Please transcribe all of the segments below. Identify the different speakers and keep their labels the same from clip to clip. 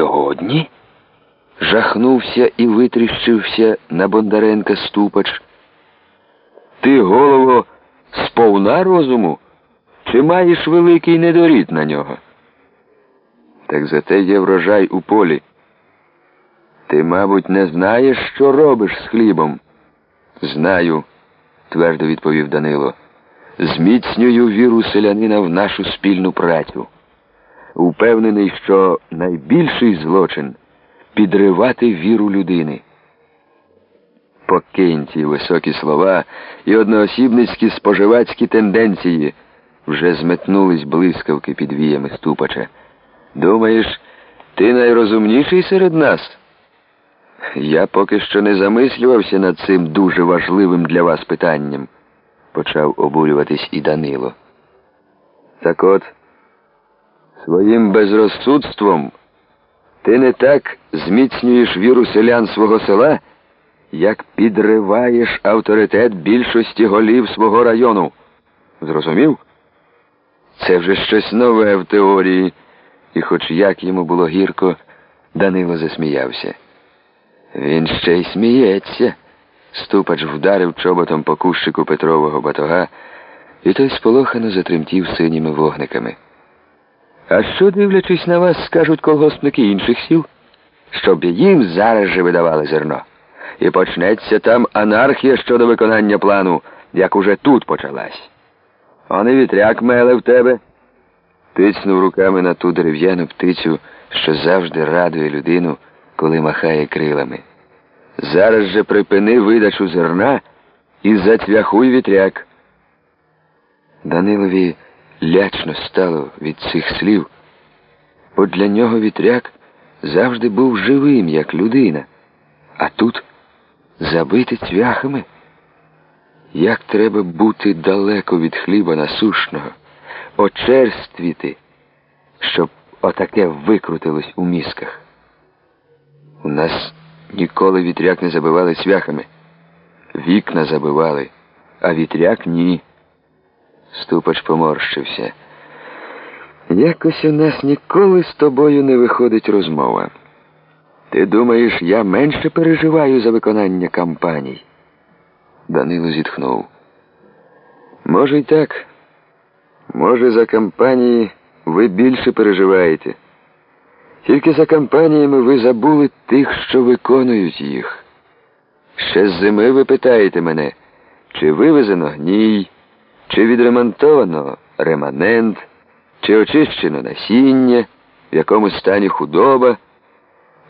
Speaker 1: Сьогодні? Жахнувся і витріщився на Бондаренка Ступач. Ти, голово, сповна розуму? Чи маєш великий недорід на нього? Так зате є врожай у полі. Ти, мабуть, не знаєш, що робиш з хлібом? Знаю, твердо відповів Данило. Зміцнюю віру селянина в нашу спільну працю. Упевнений, що найбільший злочин підривати віру людини. Покинь ті високі слова і одноосібницькі споживацькі тенденції вже зметнулись блискавки під віями ступача. Думаєш, ти найрозумніший серед нас? Я поки що не замислювався над цим дуже важливим для вас питанням, почав обурюватись і Данило. Так от, своїм безрозсудством ти не так зміцнюєш віру селян свого села, як підриваєш авторитет більшості голів свого району. Зрозумів? Це вже щось нове в теорії, і хоч як йому було гірко, Данило засміявся. Він ще й сміється. Ступач вдарив чоботом по кущику Петрового батога, і той сполохано затремтів синіми вогниками. А що, дивлячись на вас, скажуть колгоспники інших сіл? Щоб їм зараз же видавали зерно. І почнеться там анархія щодо виконання плану, як уже тут почалась. Он і вітряк меле в тебе. Тицнув руками на ту дерев'яну птицю, що завжди радує людину, коли махає крилами. Зараз же припини видачу зерна і зацвяхуй вітряк. Данилові лячно стало від цих слів, бо для нього вітряк завжди був живим, як людина, а тут забити цвяхами. Як треба бути далеко від хліба насушного, очерствіти, щоб отаке викрутилось у мізках. У нас ніколи вітряк не забивали цвяхами. Вікна забивали, а вітряк ні. Ступач поморщився. Якось у нас ніколи з тобою не виходить розмова. Ти думаєш, я менше переживаю за виконання кампаній? Данило зітхнув. Може, й так. Може, за кампанії ви більше переживаєте. Тільки за кампаніями ви забули тих, що виконують їх. Ще з зими ви питаєте мене, чи вивезено гній, чи відремонтовано реманент, чи очищено насіння, в якому стані худоба.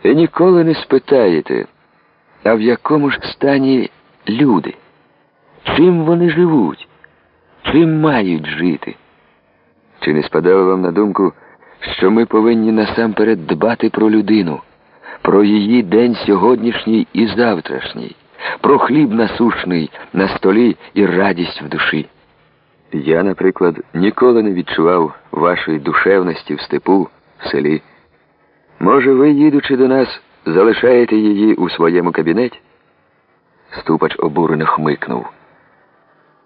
Speaker 1: І ніколи не спитаєте, а в якому ж стані люди, чим вони живуть, чим мають жити. Чи не спадало вам на думку, що ми повинні насамперед дбати про людину, про її день сьогоднішній і завтрашній, про хліб насушний на столі і радість в душі? Я, наприклад, ніколи не відчував вашої душевності в степу, в селі. Може, ви, їдучи до нас, залишаєте її у своєму кабінеті? Ступач обурено хмикнув.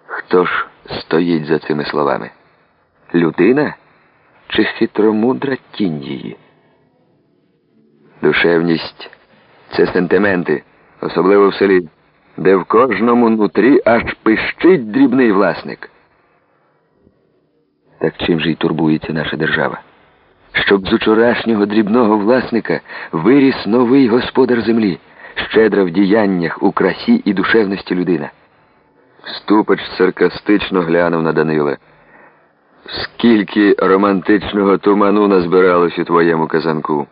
Speaker 1: Хто ж стоїть за цими словами? Людина чи хитромудра тінь її? Душевність це сентименти, особливо в селі, де в кожному нутрі аж пищить дрібний власник. Так чим же й турбується наша держава? Щоб з учорашнього дрібного власника виріс новий господар землі, щедра в діяннях, у красі і душевності людина. Ступач саркастично глянув на Данила. Скільки романтичного туману назбиралось у твоєму казанку.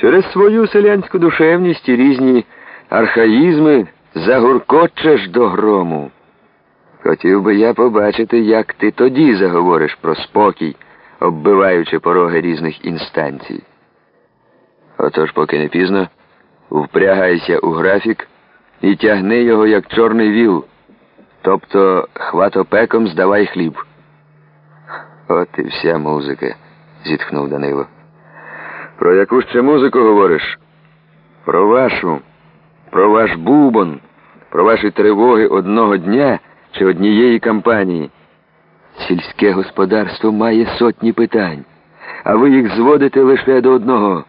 Speaker 1: Через свою селянську душевність і різні архаїзми загуркочеш до грому. Хотів би я побачити, як ти тоді заговориш про спокій, оббиваючи пороги різних інстанцій. Отож, поки не пізно, впрягайся у графік і тягни його, як чорний віл, тобто хватопеком здавай хліб. От і вся музика, зітхнув Данило. Про яку ще музику говориш? Про вашу, про ваш бубон, про ваші тривоги одного дня чи однієї кампанії. Сільське господарство має сотні питань, а ви їх зводите лише до одного.